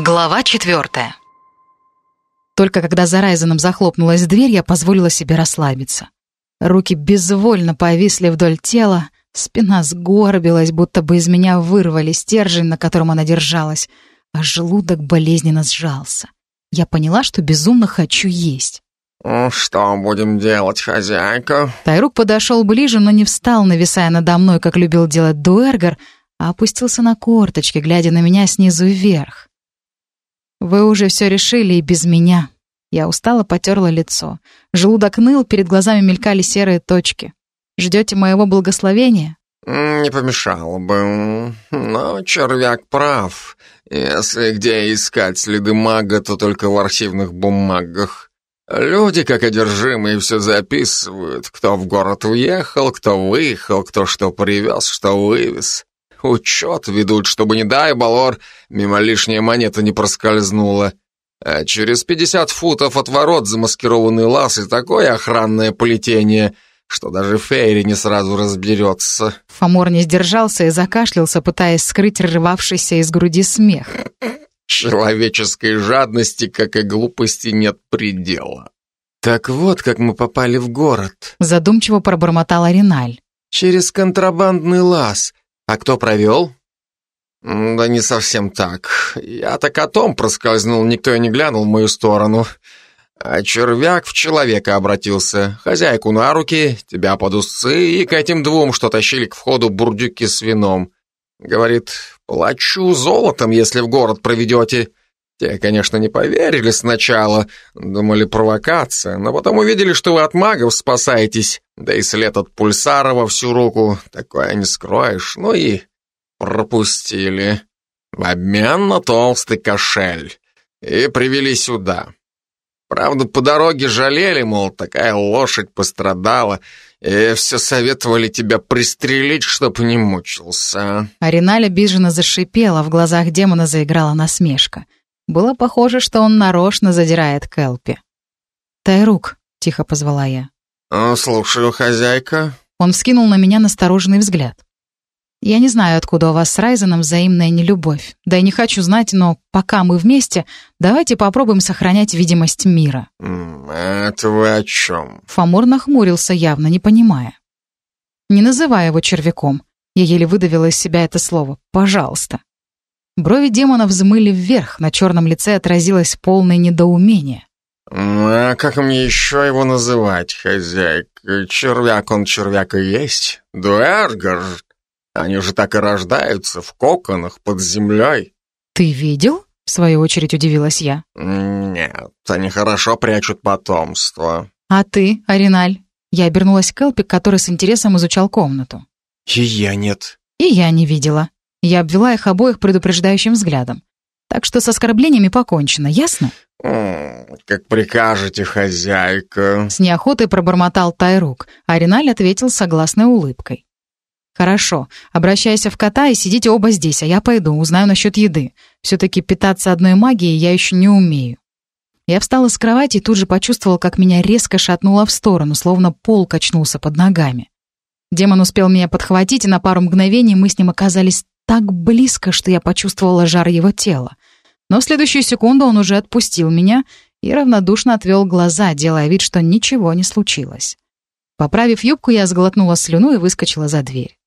Глава четвертая. Только когда за Райзеном захлопнулась дверь, я позволила себе расслабиться. Руки безвольно повисли вдоль тела, спина сгорбилась, будто бы из меня вырвали стержень, на котором она держалась, а желудок болезненно сжался. Я поняла, что безумно хочу есть. «Ну, «Что будем делать, хозяйка?» Тайрук подошел ближе, но не встал, нависая надо мной, как любил делать Дуэргар, а опустился на корточки, глядя на меня снизу вверх. «Вы уже все решили и без меня». Я устало потерла лицо. Желудок ныл, перед глазами мелькали серые точки. «Ждете моего благословения?» «Не помешало бы. Но червяк прав. Если где искать следы мага, то только в архивных бумагах. Люди, как одержимые, все записывают. Кто в город уехал, кто выехал, кто что привез, что вывез. Учет ведут, чтобы, не дай, Балор, мимо лишняя монета не проскользнула. А через пятьдесят футов от ворот замаскированный лаз и такое охранное плетение, что даже Фейри не сразу разберется. Фомор не сдержался и закашлялся, пытаясь скрыть рвавшийся из груди смех. Человеческой жадности, как и глупости, нет предела. Так вот, как мы попали в город. Задумчиво пробормотал Ариналь. Через контрабандный лаз, а кто провел? Да не совсем так. Я так о том проскользнул, никто и не глянул в мою сторону. А червяк в человека обратился. Хозяйку на руки, тебя под усы и к этим двум, что тащили к входу бурдюки с вином. Говорит, плачу золотом, если в город проведете. Те, конечно, не поверили сначала, думали провокация, но потом увидели, что вы от магов спасаетесь, да и след от пульсара во всю руку, такое не скроешь, ну и пропустили. В обмен на толстый кошель. И привели сюда. Правда, по дороге жалели, мол, такая лошадь пострадала, и все советовали тебя пристрелить, чтоб не мучился. Ариналь обиженно зашипела, в глазах демона заиграла насмешка — было похоже, что он нарочно задирает Келпи. «Тайрук», — тихо позвала я. «Слушаю, хозяйка». Он вскинул на меня настороженный взгляд. «Я не знаю, откуда у вас с Райзеном взаимная нелюбовь. Да и не хочу знать, но пока мы вместе, давайте попробуем сохранять видимость мира». «Это вы о чем?» Фомор нахмурился, явно не понимая. «Не называй его червяком». Я еле выдавила из себя это слово. «Пожалуйста». Брови демона взмыли вверх, на черном лице отразилось полное недоумение. «А как мне еще его называть, хозяйка? Червяк он червяк и есть. Дуэргар. Они же так и рождаются, в коконах, под землей». «Ты видел?» — в свою очередь удивилась я. «Нет, они хорошо прячут потомство». «А ты, Ариналь?» Я обернулась к Элпи, который с интересом изучал комнату. «И я нет». «И я не видела». Я обвела их обоих предупреждающим взглядом. Так что с оскорблениями покончено, ясно? «Как прикажете, хозяйка». С неохотой пробормотал Тайрук, а Риналь ответил согласной улыбкой. «Хорошо, обращайся в кота и сидите оба здесь, а я пойду, узнаю насчет еды. Все-таки питаться одной магией я еще не умею». Я встала с кровати и тут же почувствовала, как меня резко шатнуло в сторону, словно пол качнулся под ногами. Демон успел меня подхватить, и на пару мгновений мы с ним оказались так близко, что я почувствовала жар его тела. Но в следующую секунду он уже отпустил меня и равнодушно отвел глаза, делая вид, что ничего не случилось. Поправив юбку, я сглотнула слюну и выскочила за дверь.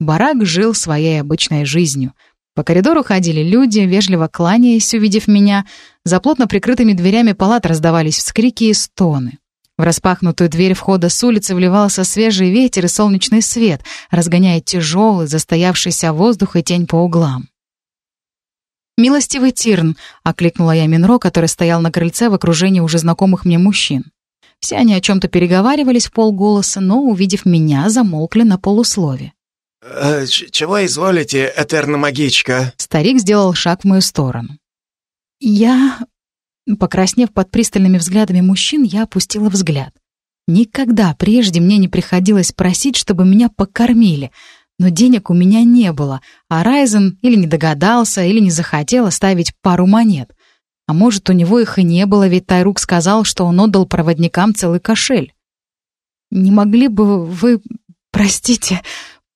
Барак жил своей обычной жизнью. По коридору ходили люди, вежливо кланяясь, увидев меня. За плотно прикрытыми дверями палат раздавались вскрики и стоны. В распахнутую дверь входа с улицы вливался свежий ветер и солнечный свет, разгоняя тяжелый, застоявшийся воздух и тень по углам. «Милостивый Тирн!» — окликнула я Минро, который стоял на крыльце в окружении уже знакомых мне мужчин. Все они о чем-то переговаривались в полголоса, но, увидев меня, замолкли на полуслове. «Э, «Чего изволите, этерна-магичка?» Старик сделал шаг в мою сторону. «Я Покраснев под пристальными взглядами мужчин, я опустила взгляд. Никогда прежде мне не приходилось просить, чтобы меня покормили, но денег у меня не было, а Райзен или не догадался, или не захотел оставить пару монет. А может, у него их и не было, ведь Тайрук сказал, что он отдал проводникам целый кошель. «Не могли бы вы... простите...»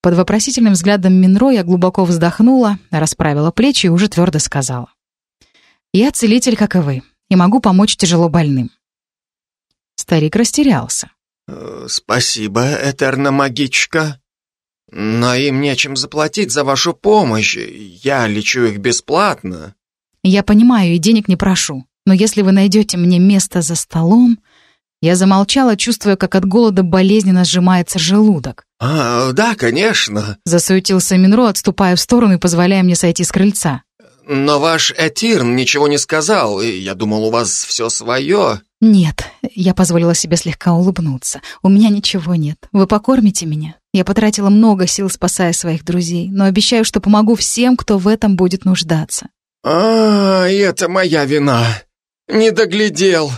Под вопросительным взглядом Минро я глубоко вздохнула, расправила плечи и уже твердо сказала. Я целитель, как и вы, и могу помочь тяжело больным». Старик растерялся. Э, «Спасибо, Этерна-магичка. Но им нечем заплатить за вашу помощь. Я лечу их бесплатно». «Я понимаю и денег не прошу, но если вы найдете мне место за столом...» Я замолчала, чувствуя, как от голода болезненно сжимается желудок. «А, да, конечно», — засуетился Минро, отступая в сторону и позволяя мне сойти с крыльца. «Но ваш Этирн ничего не сказал, и я думал, у вас все свое». «Нет», — я позволила себе слегка улыбнуться. «У меня ничего нет. Вы покормите меня?» Я потратила много сил, спасая своих друзей, но обещаю, что помогу всем, кто в этом будет нуждаться. «А, это моя вина. Не доглядел».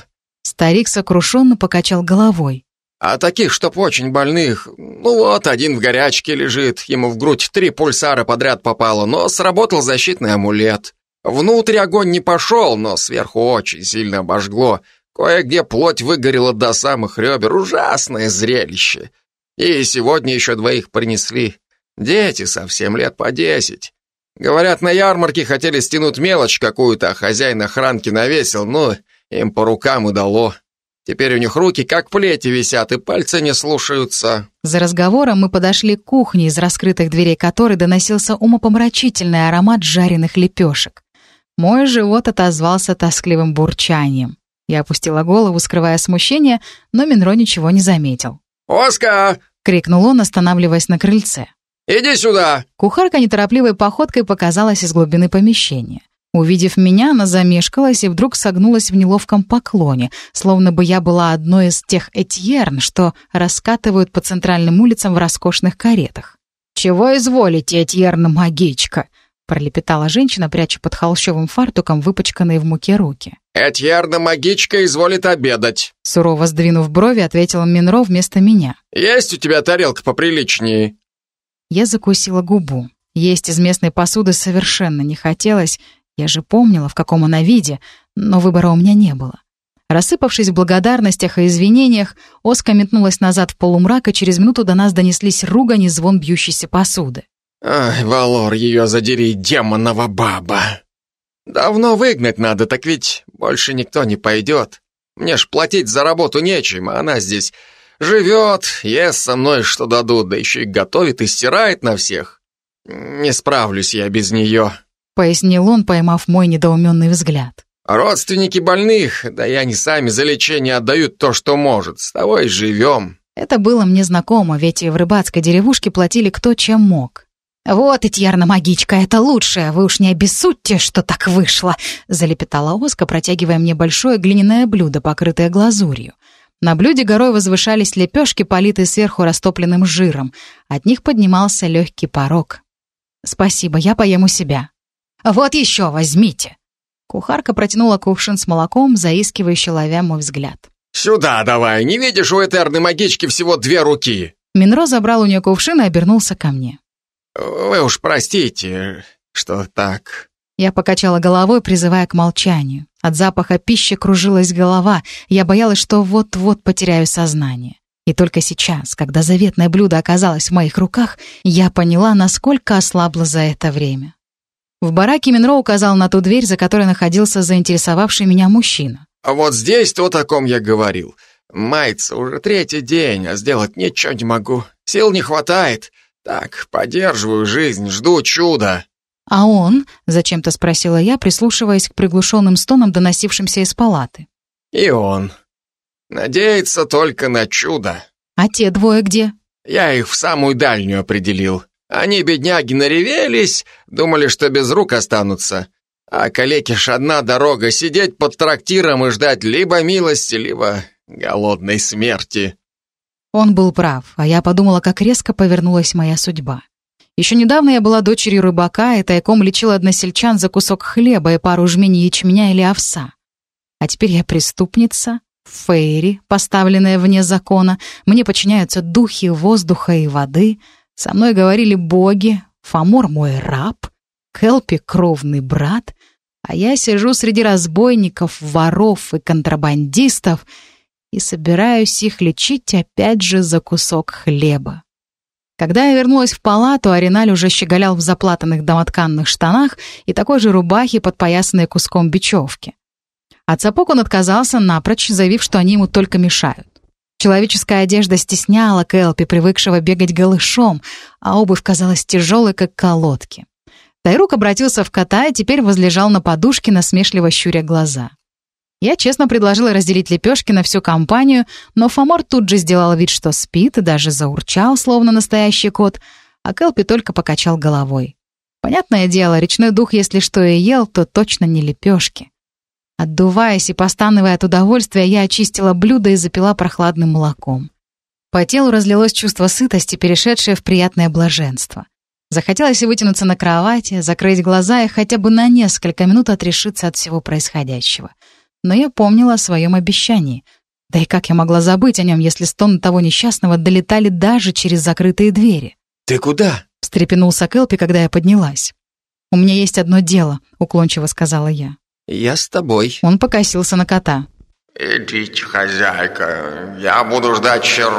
Старик сокрушенно покачал головой. «А таких, чтоб очень больных, ну вот, один в горячке лежит, ему в грудь три пульсара подряд попало, но сработал защитный амулет. Внутрь огонь не пошел, но сверху очень сильно обожгло. Кое-где плоть выгорела до самых ребер. Ужасное зрелище. И сегодня еще двоих принесли. Дети совсем лет по десять. Говорят, на ярмарке хотели стянуть мелочь какую-то, а хозяин охранки навесил, ну, им по рукам и дало. Теперь у них руки как плети висят, и пальцы не слушаются. За разговором мы подошли к кухне, из раскрытых дверей которой доносился умопомрачительный аромат жареных лепешек. Мой живот отозвался тоскливым бурчанием. Я опустила голову, скрывая смущение, но Минро ничего не заметил. «Оска!» — крикнул он, останавливаясь на крыльце. «Иди сюда!» Кухарка неторопливой походкой показалась из глубины помещения. Увидев меня, она замешкалась и вдруг согнулась в неловком поклоне, словно бы я была одной из тех этьерн, что раскатывают по центральным улицам в роскошных каретах. «Чего изволите, этьерна-магичка?» пролепетала женщина, пряча под холщовым фартуком выпачканные в муке руки. «Этьерна-магичка изволит обедать», — сурово сдвинув брови, ответила Минро вместо меня. «Есть у тебя тарелка поприличнее?» Я закусила губу. Есть из местной посуды совершенно не хотелось. Я же помнила, в каком она виде, но выбора у меня не было. Рассыпавшись в благодарностях и извинениях, Оска метнулась назад в полумрак, и через минуту до нас донеслись ругань и звон бьющейся посуды. «Ай, Валор, ее задери, демонова баба! Давно выгнать надо, так ведь больше никто не пойдет. Мне ж платить за работу нечем, а она здесь живет, ест со мной, что дадут, да еще и готовит и стирает на всех. Не справлюсь я без нее», — пояснил он, поймав мой недоуменный взгляд. «Родственники больных, да и они сами за лечение отдают то, что может, с того и живем». Это было мне знакомо, ведь и в рыбацкой деревушке платили кто чем мог. «Вот, Этьярна-магичка, это лучшее, вы уж не обессудьте, что так вышло», залепетала Оска, протягивая мне большое глиняное блюдо, покрытое глазурью. На блюде горой возвышались лепешки, политые сверху растопленным жиром. От них поднимался легкий порог. «Спасибо, я поем у себя». «Вот еще возьмите». Кухарка протянула кувшин с молоком, заискивающе ловя мой взгляд. «Сюда давай, не видишь, у этерной магички всего две руки». Минро забрал у нее кувшин и обернулся ко мне. «Вы уж простите, что так...» Я покачала головой, призывая к молчанию. От запаха пищи кружилась голова, я боялась, что вот-вот потеряю сознание. И только сейчас, когда заветное блюдо оказалось в моих руках, я поняла, насколько ослабла за это время. В бараке Минро указал на ту дверь, за которой находился заинтересовавший меня мужчина. «А вот здесь то, о ком я говорил. Мается уже третий день, а сделать ничего не могу. Сил не хватает. Так, поддерживаю жизнь, жду чуда. А он? Зачем-то спросила я, прислушиваясь к приглушенным стонам, доносившимся из палаты. И он. Надеется только на чудо. А те двое где? Я их в самую дальнюю определил. Они, бедняги, наревелись, думали, что без рук останутся. А калеки ж одна дорога — сидеть под трактиром и ждать либо милости, либо голодной смерти. Он был прав, а я подумала, как резко повернулась моя судьба. Еще недавно я была дочерью рыбака и тайком лечила односельчан за кусок хлеба и пару жменей ячменя или овса. А теперь я преступница, фейри, поставленная вне закона, мне подчиняются духи воздуха и воды, со мной говорили боги, Фомор мой раб, Келпи кровный брат, а я сижу среди разбойников, воров и контрабандистов — и собираюсь их лечить опять же за кусок хлеба. Когда я вернулась в палату, Ариналь уже щеголял в заплатанных домотканных штанах и такой же рубахе, подпоясанной куском бечевки. От сапог он отказался напрочь, заявив, что они ему только мешают. Человеческая одежда стесняла Кэлпи, привыкшего бегать голышом, а обувь казалась тяжелой, как колодки. Тайрук обратился в кота и теперь возлежал на подушке, насмешливо щуря глаза. Я честно предложила разделить лепешки на всю компанию, но Фомор тут же сделал вид, что спит, и даже заурчал, словно настоящий кот, а Кэлпи только покачал головой. Понятное дело, речной дух, если что и ел, то точно не лепешки. Отдуваясь и постановая от удовольствия, я очистила блюдо и запила прохладным молоком. По телу разлилось чувство сытости, перешедшее в приятное блаженство. Захотелось вытянуться на кровати, закрыть глаза и хотя бы на несколько минут отрешиться от всего происходящего. Но я помнила о своем обещании. Да и как я могла забыть о нем, если стоны того несчастного долетали даже через закрытые двери? «Ты куда?» — встрепенулся Кэлпи, когда я поднялась. «У меня есть одно дело», — уклончиво сказала я. «Я с тобой». Он покосился на кота. «Идите, хозяйка, я буду ждать чер...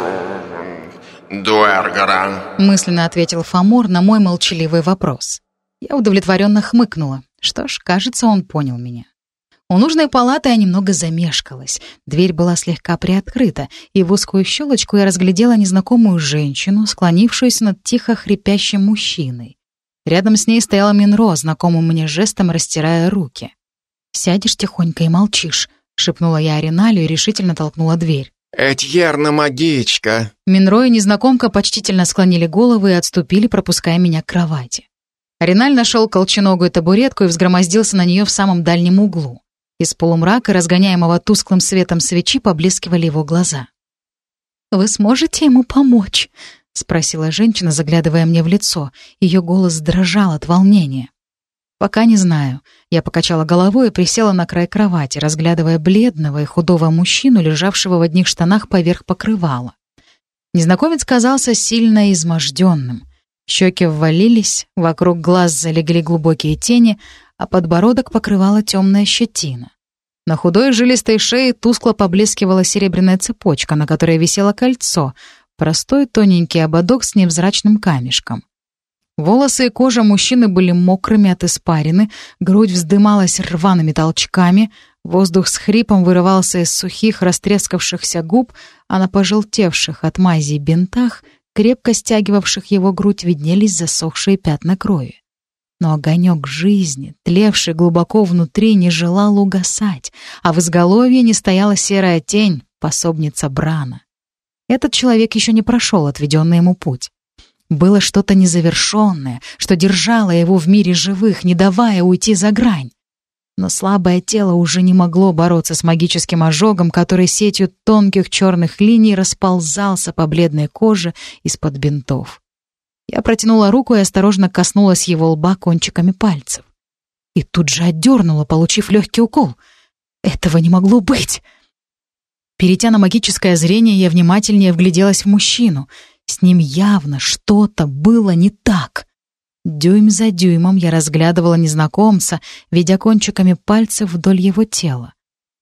Дуэргора», — мысленно ответил Фомор на мой молчаливый вопрос. Я удовлетворенно хмыкнула. Что ж, кажется, он понял меня. У нужной палаты я немного замешкалась. Дверь была слегка приоткрыта, и в узкую щелочку я разглядела незнакомую женщину, склонившуюся над тихо хрипящим мужчиной. Рядом с ней стояла Минро, знакомым мне жестом растирая руки. «Сядешь тихонько и молчишь», — шепнула я Ариналю и решительно толкнула дверь. «Этьерна магичка!» Минро и незнакомка почтительно склонили головы и отступили, пропуская меня к кровати. Ариналь нашел колченогую табуретку и взгромоздился на нее в самом дальнем углу. Из полумрака, разгоняемого тусклым светом свечи, поблескивали его глаза. «Вы сможете ему помочь?» — спросила женщина, заглядывая мне в лицо. Ее голос дрожал от волнения. «Пока не знаю». Я покачала головой и присела на край кровати, разглядывая бледного и худого мужчину, лежавшего в одних штанах поверх покрывала. Незнакомец казался сильно изможденным. Щеки ввалились, вокруг глаз залегли глубокие тени, а подбородок покрывала темная щетина. На худой жилистой шее тускло поблескивала серебряная цепочка, на которой висело кольцо, простой тоненький ободок с невзрачным камешком. Волосы и кожа мужчины были мокрыми от испарины, грудь вздымалась рваными толчками, воздух с хрипом вырывался из сухих, растрескавшихся губ, а на пожелтевших от мази бинтах, крепко стягивавших его грудь, виднелись засохшие пятна крови. Но огонек жизни, тлевший глубоко внутри, не желал угасать, а в изголовье не стояла серая тень, пособница Брана. Этот человек еще не прошел отведенный ему путь. Было что-то незавершенное, что держало его в мире живых, не давая уйти за грань. Но слабое тело уже не могло бороться с магическим ожогом, который сетью тонких черных линий расползался по бледной коже из-под бинтов. Я протянула руку и осторожно коснулась его лба кончиками пальцев. И тут же отдернула, получив легкий укол. Этого не могло быть! Перейдя на магическое зрение, я внимательнее вгляделась в мужчину — с ним явно что-то было не так. Дюйм за дюймом я разглядывала незнакомца, ведя кончиками пальцев вдоль его тела.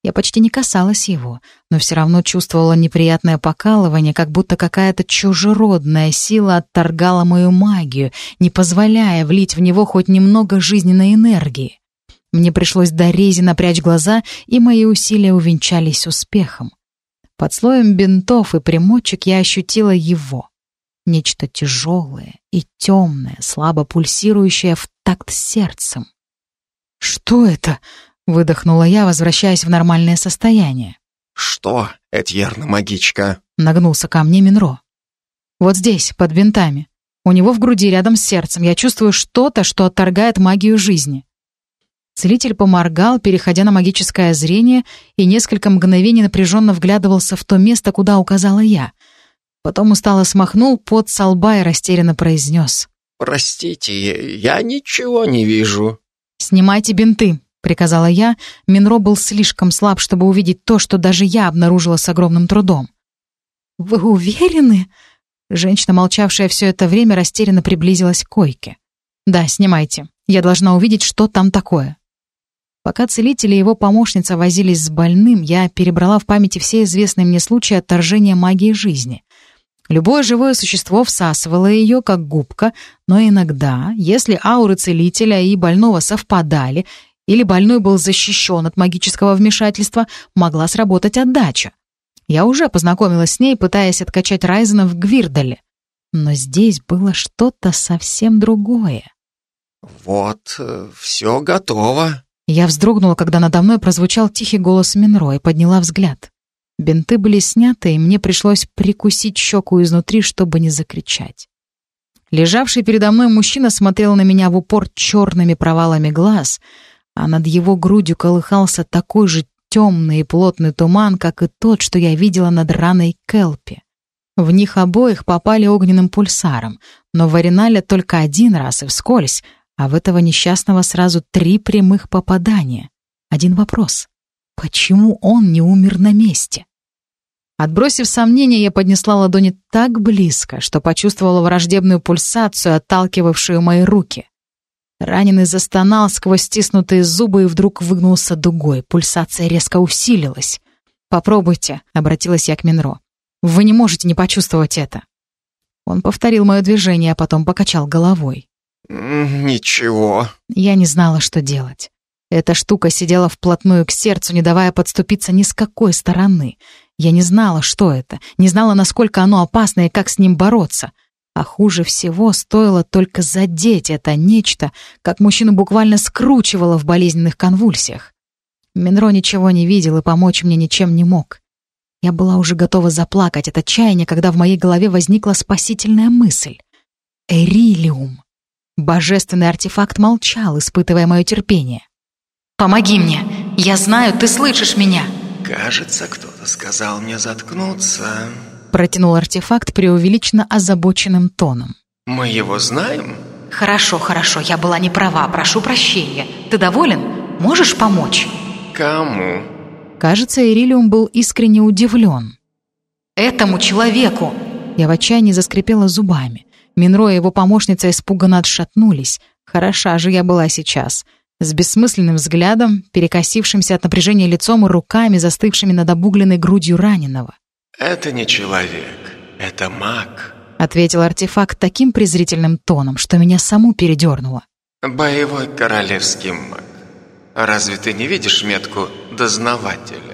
Я почти не касалась его, но все равно чувствовала неприятное покалывание, как будто какая-то чужеродная сила отторгала мою магию, не позволяя влить в него хоть немного жизненной энергии. Мне пришлось до рези напрячь глаза, и мои усилия увенчались успехом. Под слоем бинтов и примочек я ощутила его. Нечто тяжелое и темное, слабо пульсирующее в такт сердцем. «Что это?» — выдохнула я, возвращаясь в нормальное состояние. «Что, Этьерна магичка?» — нагнулся ко мне Минро. «Вот здесь, под бинтами. У него в груди рядом с сердцем. Я чувствую что-то, что отторгает магию жизни». Целитель поморгал, переходя на магическое зрение, и несколько мгновений напряженно вглядывался в то место, куда указала я — Потом устало смахнул пот со лба и растерянно произнес. «Простите, я ничего не вижу». «Снимайте бинты», — приказала я. Минро был слишком слаб, чтобы увидеть то, что даже я обнаружила с огромным трудом. «Вы уверены?» Женщина, молчавшая все это время, растерянно приблизилась к койке. «Да, снимайте. Я должна увидеть, что там такое». Пока целитель и его помощница возились с больным, я перебрала в памяти все известные мне случаи отторжения магии жизни. Любое живое существо всасывало ее, как губка, но иногда, если ауры целителя и больного совпадали, или больной был защищен от магического вмешательства, могла сработать отдача. Я уже познакомилась с ней, пытаясь откачать Райзена в Гвирдале. Но здесь было что-то совсем другое. «Вот, э, все готово». Я вздрогнула, когда надо мной прозвучал тихий голос Минро и подняла взгляд. Бинты были сняты, и мне пришлось прикусить щеку изнутри, чтобы не закричать. Лежавший передо мной мужчина смотрел на меня в упор черными провалами глаз, а над его грудью колыхался такой же темный и плотный туман, как и тот, что я видела над раной Келпи. В них обоих попали огненным пульсаром, но в Аринале только один раз и вскользь, а в этого несчастного сразу три прямых попадания. Один вопрос. Почему он не умер на месте? Отбросив сомнения, я поднесла ладони так близко, что почувствовала враждебную пульсацию, отталкивавшую мои руки. Раненый застонал сквозь стиснутые зубы и вдруг выгнулся дугой. Пульсация резко усилилась. «Попробуйте», — обратилась я к Минро. «Вы не можете не почувствовать это». Он повторил мое движение, а потом покачал головой. «Ничего». Я не знала, что делать. Эта штука сидела вплотную к сердцу, не давая подступиться ни с какой стороны. Я не знала, что это, не знала, насколько оно опасно и как с ним бороться. А хуже всего стоило только задеть это нечто, как мужчину буквально скручивало в болезненных конвульсиях. Минро ничего не видел и помочь мне ничем не мог. Я была уже готова заплакать от отчаяния, когда в моей голове возникла спасительная мысль. Эрилиум. Божественный артефакт молчал, испытывая мое терпение. «Помоги мне! Я знаю, ты слышишь меня!» «Кажется, кто-то сказал мне заткнуться», — протянул артефакт преувеличенно озабоченным тоном. «Мы его знаем?» «Хорошо, хорошо, я была не права, прошу прощения. Ты доволен? Можешь помочь?» «Кому?» Кажется, Ирилиум был искренне удивлен. «Этому человеку!» Я в отчаянии заскрипела зубами. Минро и его помощница испуганно отшатнулись. Хороша же я была сейчас с бессмысленным взглядом, перекосившимся от напряжения лицом и руками, застывшими над обугленной грудью раненого. «Это не человек, это маг», — ответил артефакт таким презрительным тоном, что меня саму передернуло. «Боевой королевский маг. Разве ты не видишь метку «дознаватель»?»